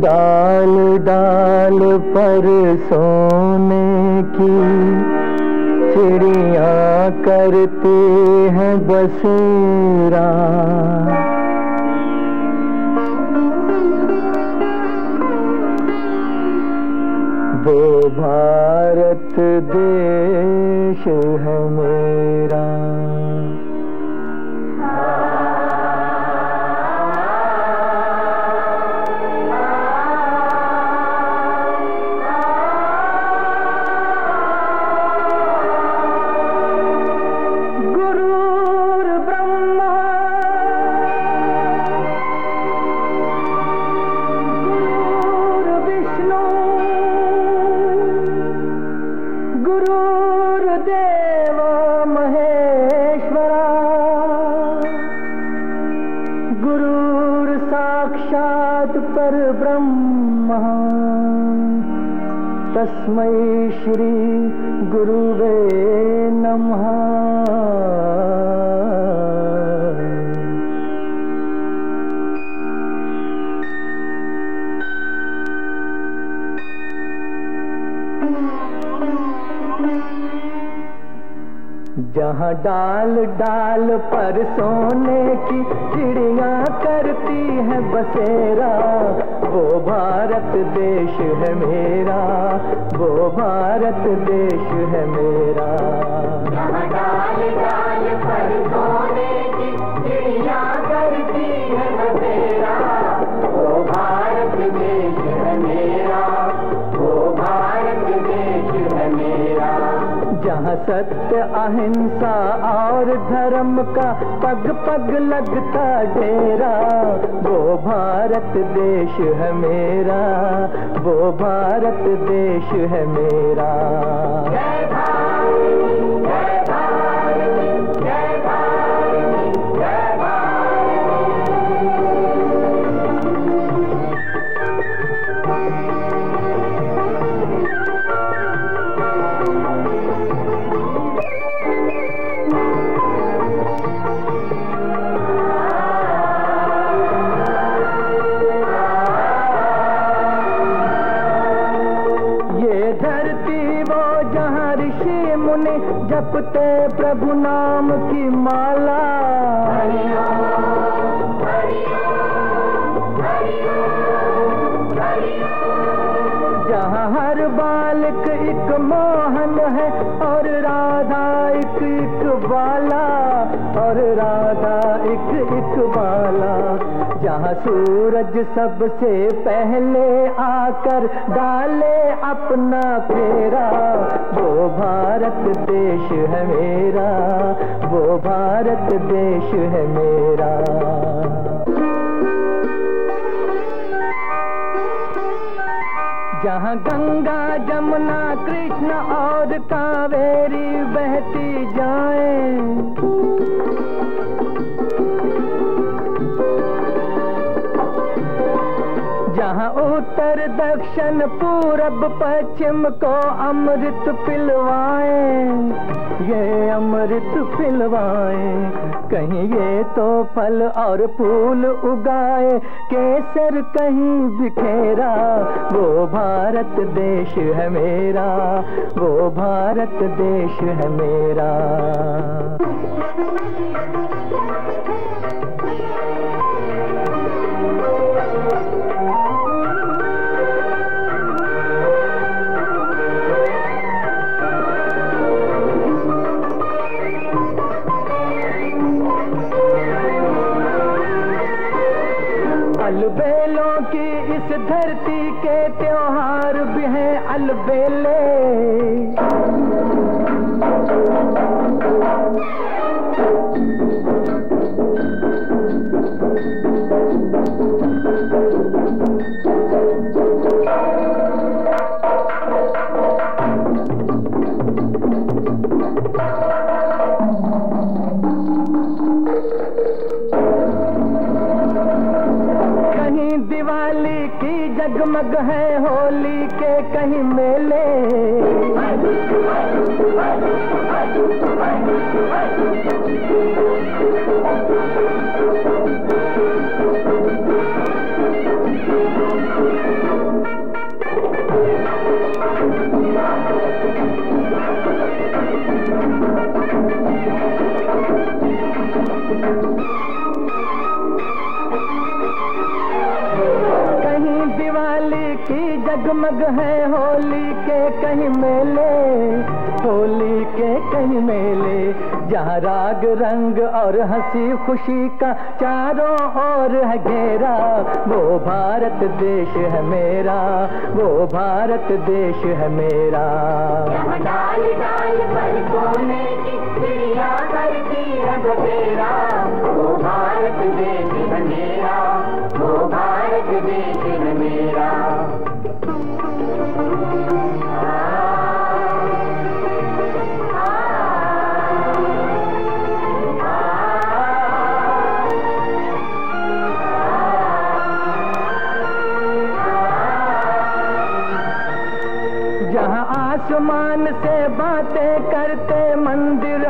डाल डाल पर सोने की। चिड़िया करती हैं बसेरा। वो भारत देश है मेरा। गुरुर्देव महेश्वरा। गुरुर्साक्षात् परब्रह्म तस्मै श्री गुरुवे नमः। जहाँ डाल डाल पर सोने की चिड़िया करती है बसेरा, वो भारत देश है मेरा, वो भारत देश है मेरा। डाल डाल सत्य अहिंसा और धर्म का पग पग लगता डेरा। वो भारत देश है मेरा, वो भारत देश है मेरा। जपते प्रभु नाम की माला। जहाँ हर बालक एक मोहन है और राधा एक एक बाला, और राधा एक एक बाला। जहाँ सूरज सबसे पहले आकर डाले अपना फेरा। वो भारत देश है मेरा, वो भारत देश है मेरा। जहाँ गंगा, जमुना, कृष्ण और कावेरी बहती दक्षिण पूरब पश्चिम को अमृत पिलवाए। ये अमृत पिलवाए। कहीं ये तो फल और फूल उगाए। केसर कहीं बिखेरा, वो भारत देश है मेरा, वो भारत देश है मेरा। त्योहार भी हैं अलबेले। दिवाली की जगमग है होली के कहीं मेले Thank you. जगमग है होली के कहीं मेले, होली के कहीं मेले। जहाँ राग, रंग और हँसी खुशी का चारों ओर है घेरा, वो भारत देश है मेरा, वो भारत देश है मेरा। डाल डाल पर सोने की करते मंदिर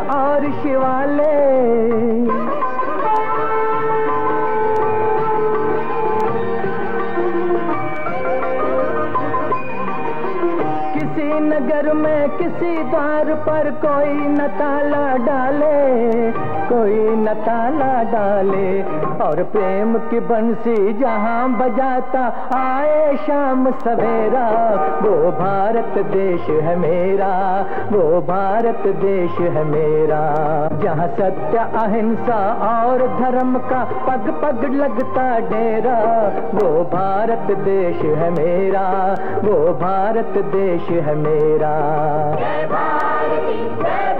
द्वार पर कोई न ताला डाले, कोई न ताला डाले। और प्रेम की बंसी जहाँ बजाता, आए शाम सवेरा। वो भारत देश है मेरा, वो भारत देश है मेरा। जहाँ सत्य, अहिंसा और धर्म का पग पग लगता डेरा। वो भारत देश है मेरा, वो भारत देश है मेरा। Happy birthday.